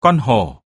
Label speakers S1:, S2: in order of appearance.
S1: con hổ.